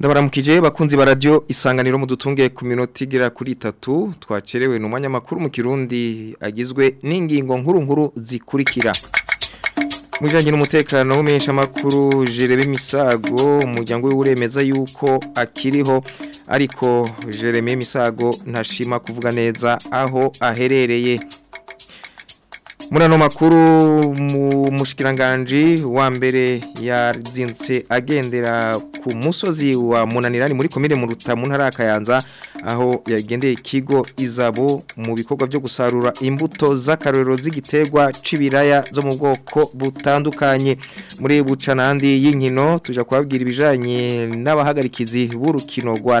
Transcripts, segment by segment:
ndabaramukije bakunzi ba isanganiro mudutunge ku minota igira kuri 3 twacerewe no manya makuru mu kirundi agizwe n'ingingo nkuru nkuru zikurikira Mujanye n'umutekano w'umesha makuru Jeremy Misago umujyango w'uremeza yuko akiriho ariko Jeremy Misago ntashima kuvuga neza aho aherereye murano makuru mu mushikiranganji wa mbere yazinze agendera ku musozi wa munanirani muri komine mu rutamu ntara kayanza aho yagendeye ikigo izabo mu bikorwa byo gusarura imbuto z'akarorero z’igitegwa c'ibiraya zo mu bwoko butandukanye muri bucanandi y'inkino tujya kwabwira ibijanye n'abahagarikizi b'urukino rwa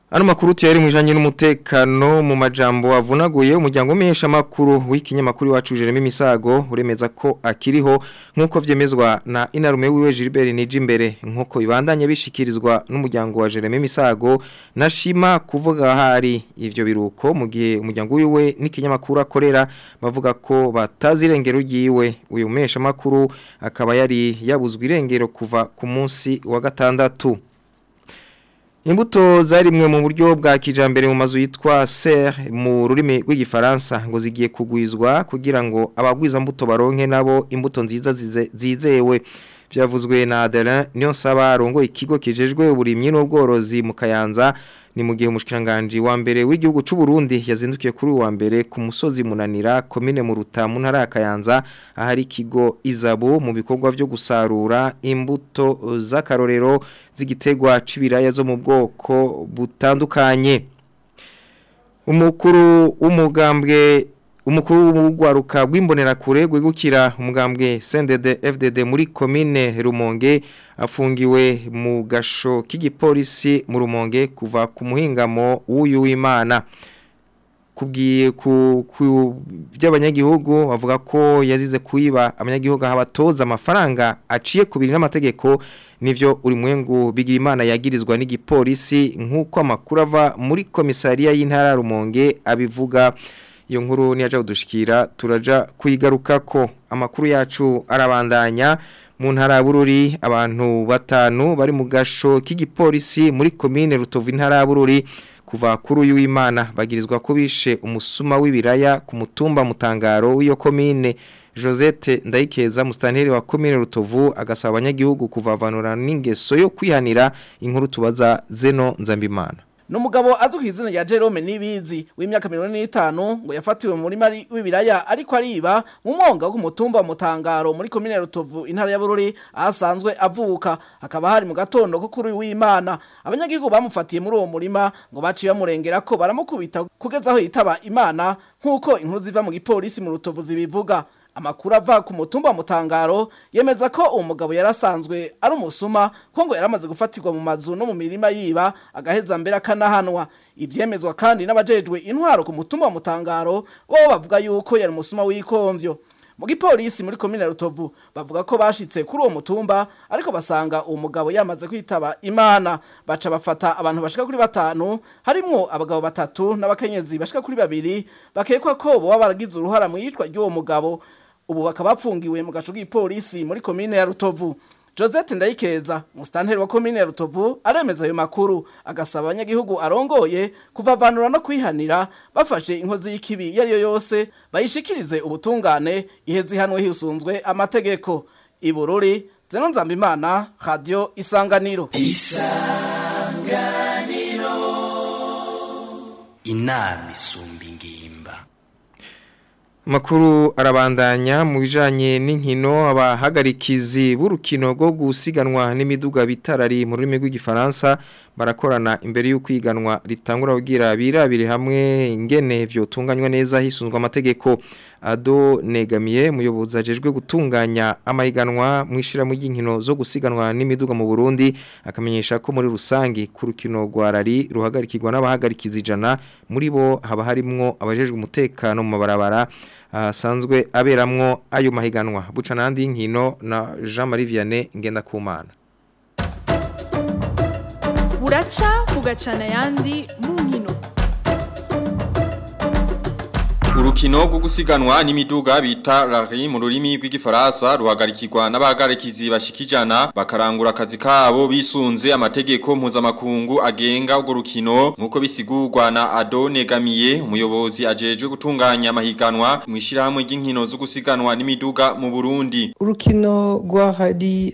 Ano makuru tiyari mwijanye n'umutekano mu majambo avunaguye umuryango mihesha makuru w'ikinyamakuru wacu Jeremy Misago uremeza ko akiriho nkuko vyemezwa na inarume wiwe Gilbert ni imbere nkuko ibandanye bishikirizwa n'umuryango wa Jeremy Misago na Shima kuvuga hari ivyo biruko mu gihe umuryango wiwe n'ikinyamakuru akorera bavuga ko batazirengero ryiwe uyu mihesha makuru akaba yari yabuzwe irengero kuva ku munsi wa gatandatu imbuto zarimwe mu buryo bwa kijambere mu mazu yitwa seri mu rurimi rw'igifaransa ngo zigiye kugwizwa kugira ngo abagwiza mbuto baronke nabo imbuto nziza zizewe byavuzwe na Adelin Nyonsaba arongoye ikigo kijejwe uburimyi n'ubworozi mu Kayanza ni mu gihe umushikiranganje wa mbere w'igihugu cy'u Burundi yazindukiye kuri uwa mbere ku musozi munanira komine mu Rutamu ntara ya Kayanza ahari ikigo Izabo mu bikorwa byo gusarura imbuto z'akarorero z'igitegwa c'ibiraya zo mu bwoko butandukanye umukuru w'umugambwe umukuru w'ubugwaruka bw'imbonerakure rwegukira umugambwe sendede fdd muri komine rumonge afungiwe mu gasho k'igipolisi mu rumonge kuva ku muhingamo w'uyu w'imana kubwiye ku by'abanyagihugu bavuga ko yazize kuyiba abanyagihugu habatoza amafaranga aciye kubiri n'amategeko nivyo uri mwengu bigira imana yagirizwa n'igipolisi nk'uko amakuru ava muri komisariya y'intara rumonge abivuga iyo nkuru niyaje kudushikira turaja kuyigarukako amakuru yacu arabandanya mu ntara bururi abantu batanu bari mu gasho k'igipolisi muri komine rutovu intara bururi kuva kuri uyu w'imana bagirizwa ko umusuma w'ibiraya ku mutumba mutangaro w'iyo komine josette ndayikeza musitanteri wa komine rutovu agasaba abanyagihugu kuvavanura n'ingeso yo kwihanira inkuru tubaza zeno nzambimana ni umugabo azwi ku izina rya Jerome Nibizi w'imyaka mirongo n'itanu ngo yafatiwe muri mari w'ibiraya ariko ariba mu mwonga w'umutumba wa Mutangaro muri komine Rutovu intara ya Bururi ahasanzwe avuka hakaba hari mu gatondo ko kuri w'Imana abanyagihugu bamufatiye muri uwo murima ngo baciye bamurengera ko baramukubita kugeza aho yitaba Imana nk'uko inkuru ziva mu gipolisi mu Rutovu zibivuga amakuru ava ku mutumba mutangaro yemeza ko umugabo yarasanzwe ari umusuma ko ngo yaramaze gufatirwa mu mazu no mu mirima yiba agaheza mbere akanahanwa ibyemezwa kandi n'abajejwe intwaro ku mutumba mutangaro bo bavuga yuko yari umusuma w'ikomvyo mu gipolisi muri komine rutovu bavuga ko bashitse kuri uwo mutumba ariko basanga umugabo yamaze kwitaba imana baca bafata abantu bashika kuri batanu harimo abagabo batatu n'abakenyezi bashika kuri babiri bakekwa ko bo baragize uruhara mu yitwa ry'uwo mugabo ubu bakaba bafungiwe mu gacu k'ipolisi muri komine ya rutovu Josette Ndayikeza musitanteri wa komine ya Rutovu aremeza ayo makuru agasaba abanyagihugu arongoye kuvavanura no kwihanira bafashe inkozi y'ikibi yari yose bayishikirize ubutungane iheze ihanwe hisunzwe amategeko ibururi zeno nzambimana radio isanganiro isanganiro inama isumba Makuru arabandanya mu bijanye n'inkino abahagarikizi b'urukino rwo gusiganwa n'imiduga bitarari mu rurimi rw'igifaransa barakorana imbere y'uko iganwa ritangura kugira birabire hamwe ingene vyotunganywa neza hisunzwe amategeko ado negamiye muyobozi ajejwe gutunganya amahiganwa mwishira mu ginkino zo gusiganwa n'imiduga mu Burundi akamenyesha ko muri rusangi ku rukino rwa rari ruhagarikirwa n'abahagarikiza ijana muri bo haba harimwo abajejwe umutekano mu mabarabara ah, asanzwe aberamwo ayo mahiganwa buca nandi nkino na Jean Marie Vianney ngenda kumana gaca mugacana ayandi mu nkino urukino rwo gusiganwa n'imiduga bita rari mu rurimi rw'igifaransa ruhagarikirwa n'abagarikizi bashikijana bakarangura akazi kabo bisunze amategeko mpuzamakungu agenga urwo rukino nk'uko bisigurwa na Adone Gamiye umuyobozi ajejwe gutunganya amahiganwa mu ishyirahamwe ry'inkino zo gusiganwa n'imiduga mu Burundi urukino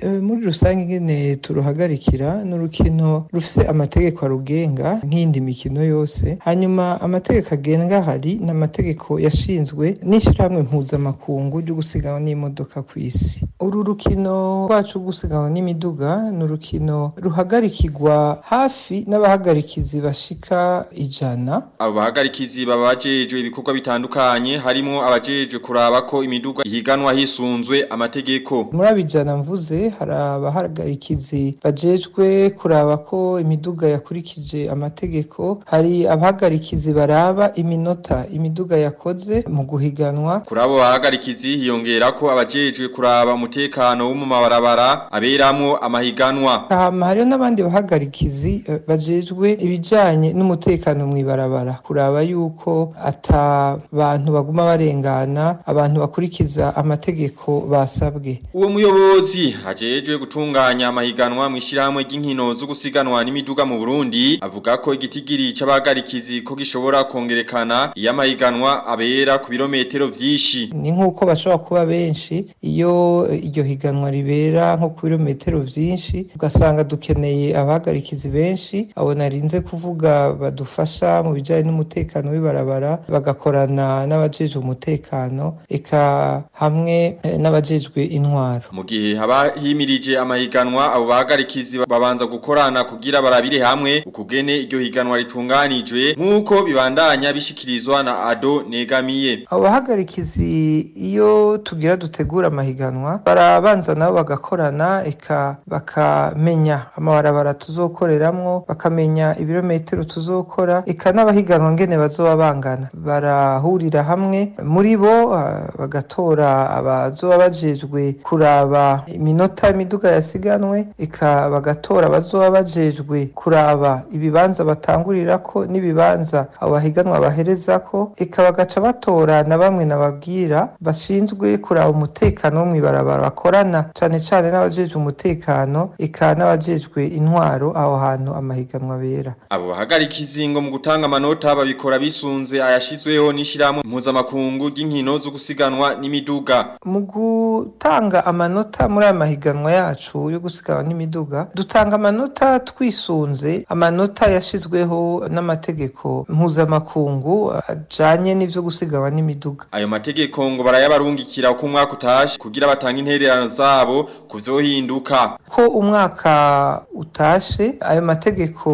uh, muri rusange ngene turuhagarikira n'urukino rufise amategeko arugenga nk'indi mikino yose hanyuma amategeko agenga hari n'amategeko mategeko yashinzwe n'ishyirahamwe mpuzamakungu ryo gusiganwa n'imodoka ku isi uru rukino rwacu rwo gusiganwa n'imiduga ni urukino ruhagarikirwa hafi n'abahagarikizi bashika ijana abo bahagarikizi baba bajejwe ibikorwa bitandukanye harimo abajejwe kuraba ko imiduga ihiganwa hisunzwe amategeko muri abijana mvuze hari abahagarikizi bajejwe kuraba ko imiduga yakurikije amategeko hari abahagarikizi baraba iminota imiduga ya yakoze mu guhiganwa kuri abo bahagarikitsi hiyongera ko abajejwe kuraba umutekano wo mu mabarabara aberamwo amahiganwa hama hariyo n'abandi bahagarikizi eh, bajejwe ibijanye n'umutekano mu ibarabara kuraba yuko ata bantu baguma barengana abantu bakurikiza amategeko basabwe uwo muyobozi ajejwe gutunganya amahiganwa mu ishyirahamwe ry'inkino zo gusiganwa n'imiduga mu Burundi avuga ko igitigiri c'abagarikizi ko gishobora kongerekana iyo amahiganwa abera ku birometero byinshi ni nk'uko bashobora kuba benshi iyo iryo higanwa ribera nko ku birometero byinshi ugasanga dukeneye abahagarikizi benshi abo narinze kuvuga badufasha mu bijyanye n'umutekano w'ibarabara bagakorana n'abajejwe umutekano eka hamwe eh, n'abajejwe intwaro mu gihe haba himirije amahiganwa abo bahagarikizi babanza gukorana kugira barabire hamwe ukugene iryo higanwa ritunganijwe nk'uko bibandanya bishyikirizwa na ado ne negamiye abahagarikizi iyo tugira dutegura amahiganwa barabanza nabo bagakorana eka bakamenya amabarabara tuzokoreramo bakamenya ibirometero tuzokora eka n'abahiganwa ngene bazoba bangana barahurira hamwe muri bo ah, bagatora abazoba bajejwe kuraba iminota imiduga yasiganwe eka bagatora abazoba bajejwe kuraba ibibanza batangurira ko n'ibibanza abahiganwa bahereza ko eka bagaca batora na bamwe nababwira bashinzwe kuraba umutekano wo mw'ibarabara bakorana cyane cyane n’abajeje umutekano eka n'abajejwe intwaro aho hantu amahiganwa bera abo bahagarika izingo mu gutanga amanota babikora bisunze ayashizweho n'ishirahamwe mpuzamakungu ry'inkino zo gusiganwa n'imiduga mu gutanga amanota muri aya mahiganwa yacu yo gusiganwa n'imiduga dutanga amanota twisunze amanota yashyizweho n'amategeko mpuzamakungu ajanye n'ivyo gusigabana imiduga ayo mategeko ngo barayabarungikira uko umwaka utashe kugira batanga intererano zabo kuzohinduka ko umwaka utashe ayo mategeko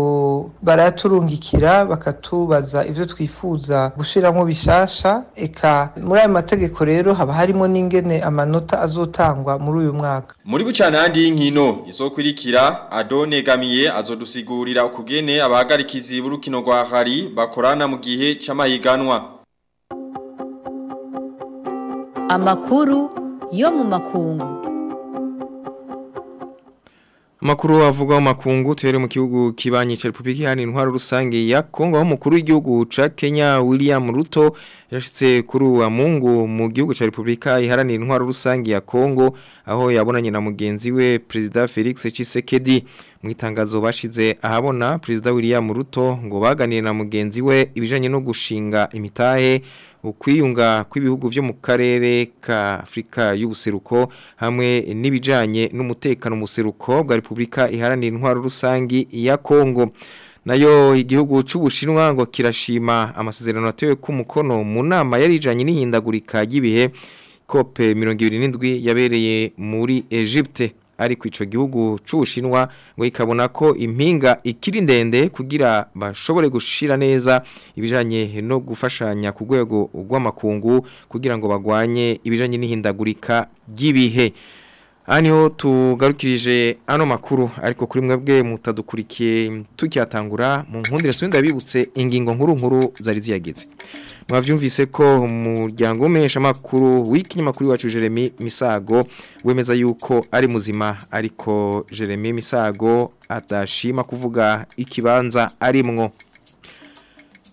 barayaturungikira bakatubaza ivyo twifuza gushiramo bishasha eka muri ayo mategeko rero haba harimo n'ingene amanota azotangwa muri uyu mwaka muri bucanandi y'inkino izokurikira Adone Gamiye azodusigurira ukugene abahagarikizi b'urukino rwa Hari bakorana mu gihe cy'amahiganwa amakuru yo mu makungu amakuru avugwa mu makungu tuhere mu kihugu kibanye Cha repubulika iharanira intwaro rusange ya kongo aho umukuru w'igihugu cya kenya william ruto yashitse kuri uwa mungu mu gihugu cya Republika iharanira intwaro rusange ya Kongo aho yabonanye na mugenzi we Perezida Felix Tshisekedi mu itangazo bashize ahabona Perezida William Ruto ngo baganire na mugenzi we ibijanye no gushinga imitahe ukwiyunga kw'ibihugu byo mu karere ka Afrika y'ubuseruko hamwe n'ibijanye n'umutekano mu seruko bwa Republika iharanira intwaro rusange ya Kongo nayo igihugu cy'ubushinwa ngo kirashima amasezerano atewe ku mukono mu nama yari ijyanye n'ihindagurika ry'ibihe kope mirongo ibiri n'indwi yabereye muri Egypte ari ku icyo gihugu cy'ubushinwa ngo ikabona ko impinga ikiri ndende kugira bashobore gushira neza ibijanye no gufashanya ku rwego rw'amakungu kugira ngo bagwanye ibijanye n'ihindagurika ry'ibihe Aniho tugarukirije ano makuru ariko kuri mwebwe mutadukurikiye tukiyatangura mu nkundire sundi abibutse ingingo nkuru nkuru zari ziyageze mwavyumvise ko umuryango umesha makuru w'ikinyamakuru wacu Jeremy Misago wemeza yuko ari muzima ariko Jeremy Misago atashima kuvuga ikibanza arimwo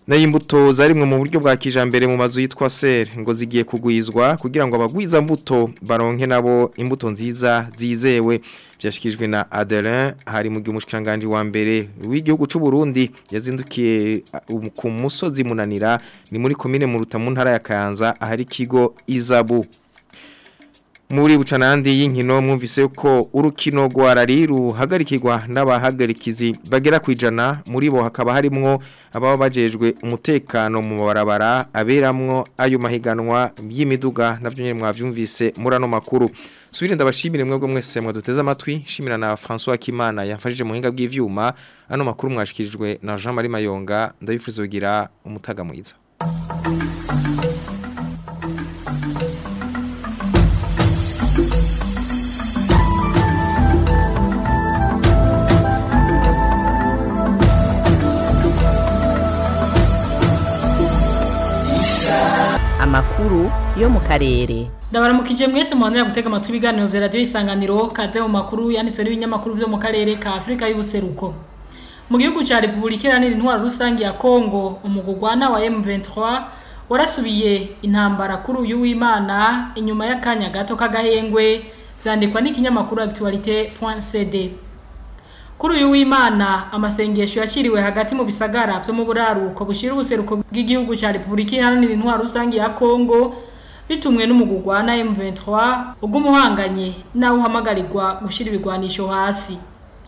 nayo imbuto zarimwe mu buryo bwa kijambere mu mazu yitwa Ser ngo zigiye kugwizwa kugira ngo abagwiza mbuto baronke nabo imbuto nziza zizewe byashyikirijwe na Adelin hari mu gihe umushikiranganji wa mbere w'igihugu cy'u Burundi yazindukiye uh, ku musozi munanira ni muri komine mu Rutamu ntara ya Kanza ahari Kigo Izabu muri bucanandi y'inkino mwumvise ko urukino rwarari ruhagarikirwa n'abahagarikizi bagera kwijana muri bo hakaba harimo ababa bajejwe umutekano mu barabara aberamwo ayo mahiganwa y'imiduga nabyo nyine mwabyumvise muri ano makuru subire ndabashimire mwebwe mwese mwaduteze amatwi shimira na François Kimana yafashije muhinga bw'ivyuma ano makuru mwashikirijwe na Jean Marie Mayonga ndabifuriza kugira umutaga mwiza nkuru yo mu karere ndabaramukije mwese muhanira gutega amatwi ibiganiro bya radiyo isanganiro kaze mu makuru yanditswe n'ibinyamakuru byo mu karere ka afurika y'ubuseruko mu gihugu cya repubulika iharanira intwaro rusange ya kongo umugugwana wa m23 warasubiye intambara kuri uyu w'imana inyuma y'akanya gato k'agahengwe byandikwa n'ikinyamakuru actualité cd kuri uyu w'imana amasengesho yakiriwe hagati mu bisagara byo mu buraruko bushyira ubuseruko bw'igihugu cya repubulika iharanira intwaro rusange ya kongo bitumwe n'umugurwa wa na M23 ugumuhanganye nawe uhamagarirwa gushyira ibigwanisho hasi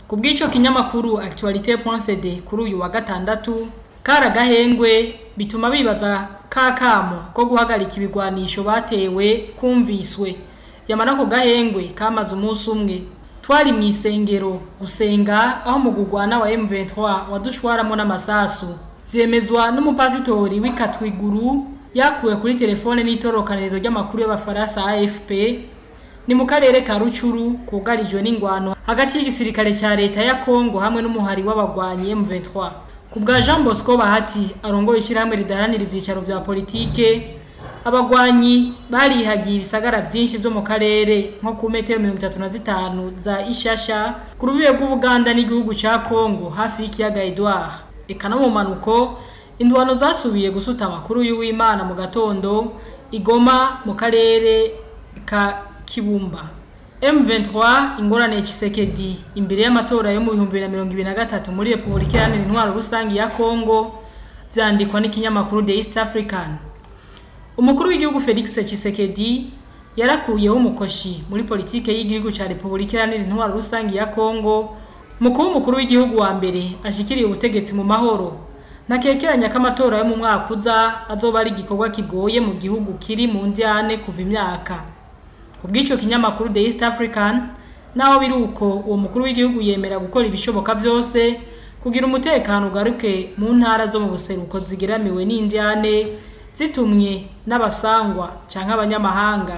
ku bw'icyo kinyamakuru actualite.cd kuri uyu wa gatandatu karagahengwe bituma bibaza ka kakamo ko guhagarika ibigwanisho batewe kumviswe yamara ko gahengwe kamaze umunsi umwe twari mu isengero gusenga aho mugugwana wa M23 wadushwaramo n'amasasu vyemezwa n'umupazitori w'ikatwiguru yakuwe kuri telefone n'itorokanirizo ry'amakuru y'abafaransa AFP ni mu karere ka Rucuru kugarijwe n'ingwano hagati y'igisirikare cya leta ya Kongo hamwe n'umuhari w'abagwanyi M23 bwa Jean Bosco Bahati arongoye ishyirahamwe ridaharanira ibyicaro bya politiki, abagwanyi barihagiye ibisagara byinshi byo mu karere nko ku metero mirongo itatu na zitanu za ishasha ku rubibe rw'ubuganda n'igihugu cya kongo hafi y'ikiyaga edouard eka no mu mpanuko induhano zasubiye gusuta amakuru y'uwimana mu gatondo igoma mu karere ka kibumba M23 ingorane Tshisekedi imbere y'amatora yo mu na na mirongo ibiri gatatu muri Republika Iharanira Intwaro Rusange ya Kongo vyandikwa n'ikinyamakuru de East African umukuru w'igihugu felix Tshisekedi yarakuyeho umukoshi muri politiki y'igihugu cya repubulika iharanira intwaro rusange ya kongo mu kuba umukuru w'igihugu wa mbere ashyikiriye ubutegetsi mu mahoro ntakekeranya ko amatora yo mu mwaka uza azoba ari igikorwa kigoye mu gihugu kiri mu njyane kuva imyaka ku bw'icyo kinyamakuru the east african naho biri uko uwo mukuru w'igihugu yemera gukora ibishoboka byose kugira umutekano ugaruke mu ntara zo mu buseruko zigeramiwe n'indyane zitumye n'abasangwa cyangwa abanyamahanga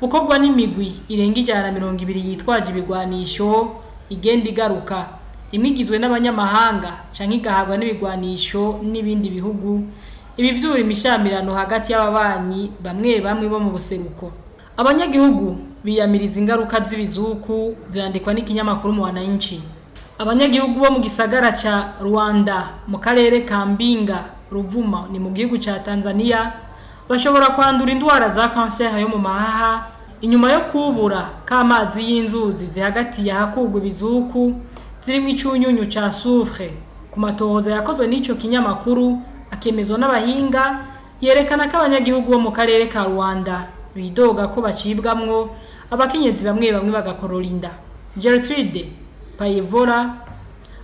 bukorwa n'imigwi irenga ijana mirongo ibiri yitwaje ibigwanisho igenda igaruka imwe igizwe n'abanyamahanga cyangwa igahabwa n'ibigwanisho n'ibindi bihugu ibi byura imishyamirano hagati y'ababanyi bamwe bamwe bo mu buseruko abanyagihugu biyamiriza ingaruka z'ibizuku byandikwa n'ikinyamakuru mu wananchi abanyagihugu bo mu gisagara cya rwanda mu karere ka mbinga ruvuma ni mu gihugu cya tanzania bashobora kwandura indwara za kanseri yo mu mahaha inyuma yo kubura k'amazi y'inzuzi zihagatiye ahakurwa ibizuku zirimo icyunyunyu cya sufure ku matohoza yakozwe n'icyo kinyamakuru akemezwa n'abahinga yerekana ko abanyagihugu bo mu karere ka rwanda bidoga ko bacibwamwo abakenyezi bamwe bamwe bagakorora inda gertrude payivora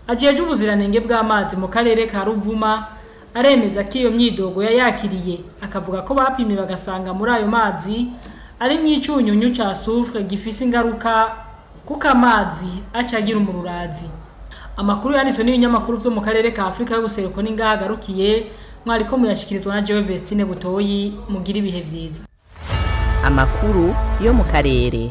agejeje ubuziranenge bw'amazi mu karere ka ruvuma aremeza ko iyo myidogo yayakiriye akavuga ko bapimye bagasanga muri ayo mazi ari nk'icyunyunyu cya sufure gifise ingaruka kuko amazi aca agira umururazi amakuru yanditswe n'ibinyamakuru byo mu karere ka afurika y'ubuseruko ni ngaho mwariko muyashyikirizwa na jowe vestine butoyi mugira ibihe byiza amakuru yo mu karere